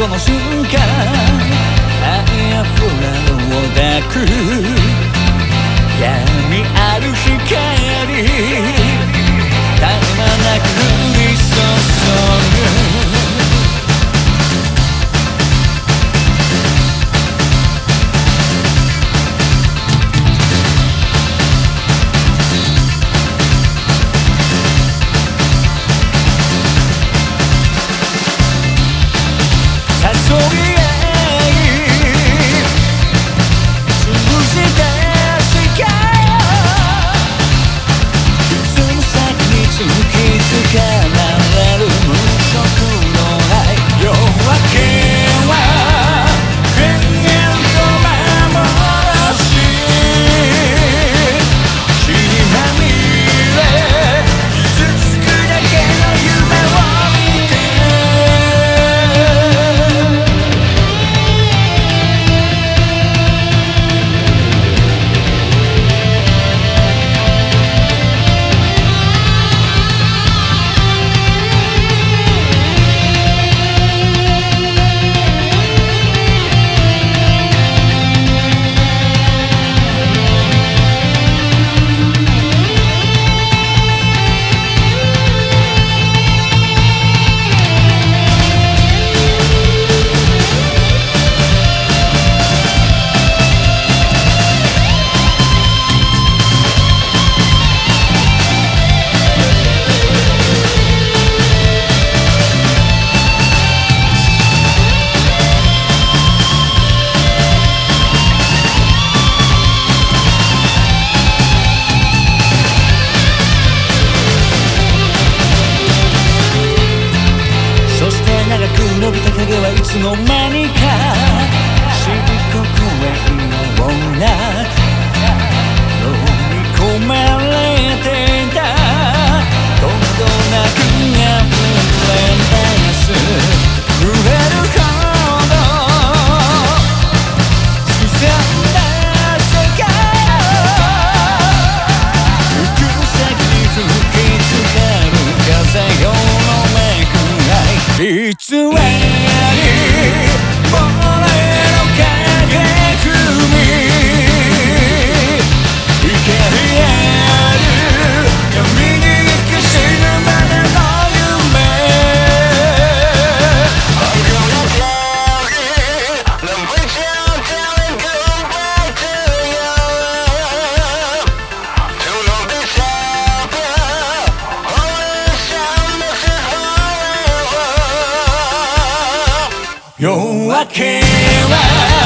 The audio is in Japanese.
後の瞬間誘い影はいつの間にか漆黒煙のような飲み込まれていたどんどなくが触れ出す触れるほど沈んだ世界行く先に吹きつかる風よのめく愛偽り俺の夜明けは